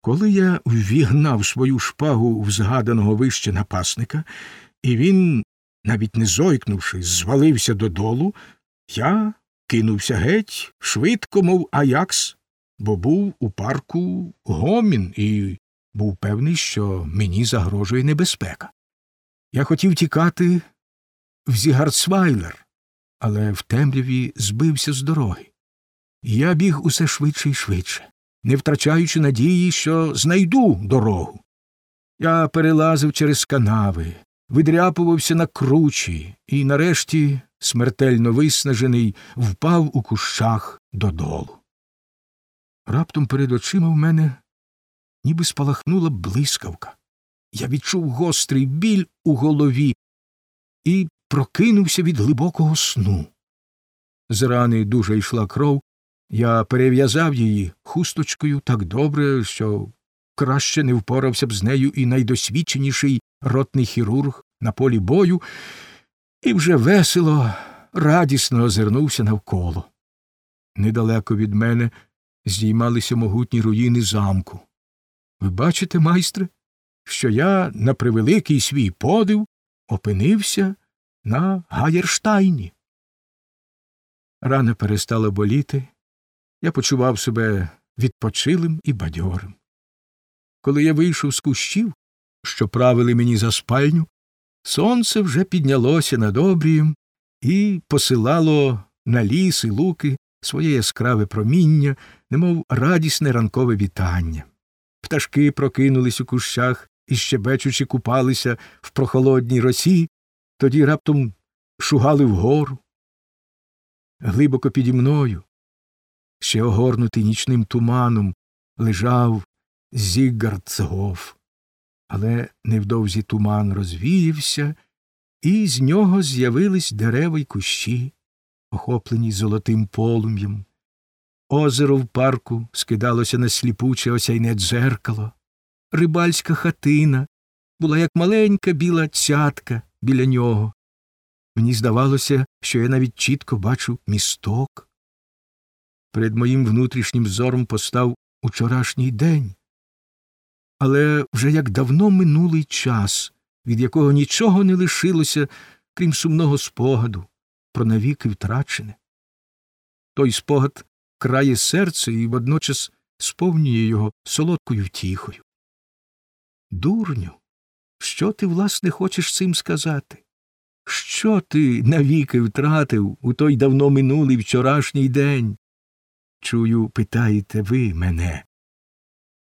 Коли я ввігнав свою шпагу в згаданого вище напасника, і він, навіть не зойкнувши, звалився додолу, я кинувся геть, швидко, мов Аякс, бо був у парку гомін і був певний, що мені загрожує небезпека. Я хотів тікати в Зігарцвайлер, але в темряві збився з дороги. Я біг усе швидше і швидше, не втрачаючи надії, що знайду дорогу. Я перелазив через канави, видряпувався на кручі і, нарешті, смертельно виснажений, впав у кущах додолу. Раптом перед очима в мене ніби спалахнула блискавка. Я відчув гострий біль у голові і прокинувся від глибокого сну. З рани дуже йшла кров, я перев'язав її хусточкою так добре, що краще не впорався б з нею і найдосвідченіший ротний хірург на полі бою, і вже весело, радісно озирнувся навколо. Недалеко від мене здіймалися могутні руїни замку. Ви бачите, майстре, що я на превеликий свій подив опинився на Гаєрштайні. Рана перестала боліти, я почував себе відпочилим і бадьорим. Коли я вийшов з кущів, що правили мені за спальню, сонце вже піднялося над обрієм і посилало на ліс і луки своє яскраве проміння, немов радісне ранкове вітання. Пташки прокинулись у кущах і щебечучи купалися в прохолодній росі, тоді раптом шугали вгору. Глибоко піді мною, ще огорнутий нічним туманом, лежав Зіггардцгоф. Але невдовзі туман розвіявся, і з нього з'явились дерева й кущі, охоплені золотим полум'ям. Озеро в парку скидалося на сліпуче осяйне дзеркало, рибальська хатина була як маленька біла цятка біля нього. Мені здавалося, що я навіть чітко бачу місток. Перед моїм внутрішнім зором постав учорашній день, але вже як давно минулий час, від якого нічого не лишилося, крім сумного спогаду, про навіки втрачене. Той спогад крає серце і водночас сповнює його солодкою втіхою. Дурню, що ти, власне, хочеш цим сказати? Що ти навіки втратив у той давно минулий вчорашній день? Чую, питаєте ви мене.